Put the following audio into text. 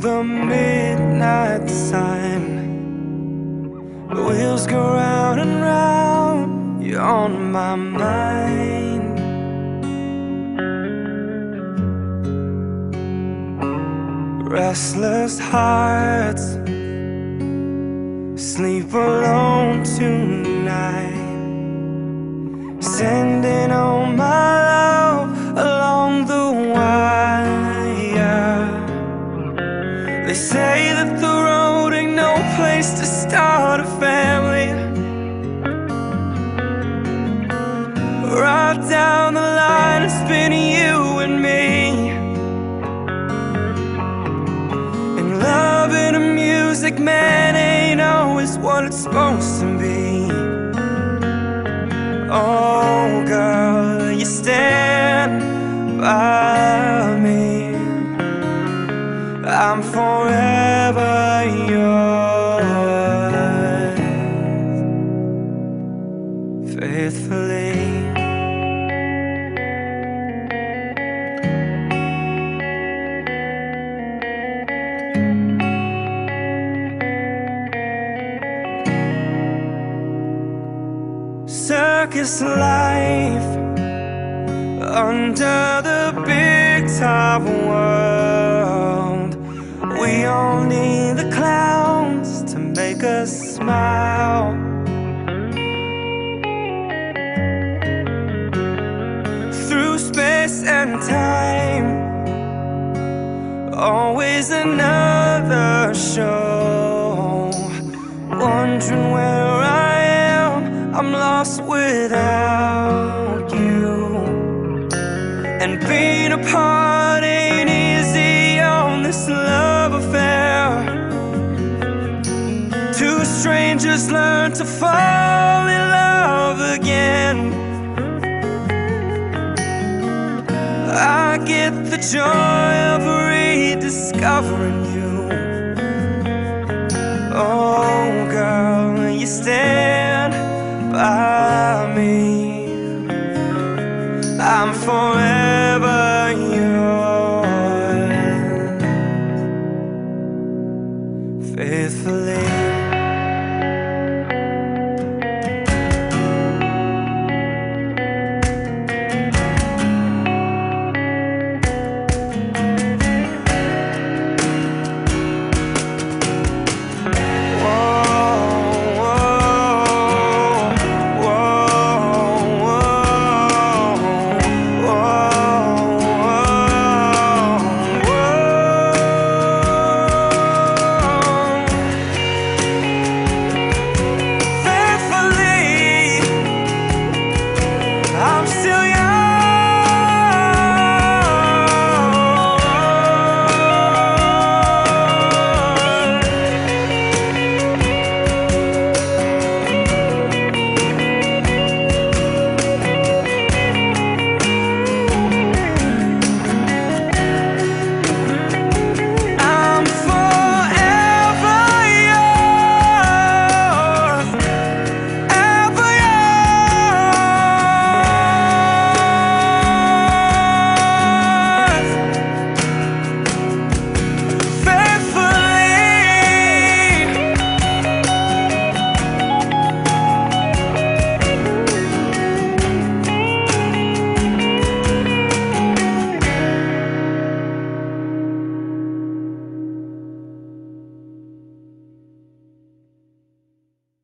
the midnight sun. The wheels go round and round, you're on my mind. Restless hearts sleep alone tonight, They say that the road ain't no place to start a family. Right down the line, it's been you and me. And loving a music man ain't always what it's supposed to be. Oh, girl, you stand by me. I'm forever Circus life under the big top world. We all need the clowns to make us smile. Through space and time, always another show. Wondering where I'm lost without you. And being apart ain't easy on this love affair. Two strangers learn to fall in love again. I get the joy of rediscovering you.